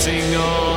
floating on.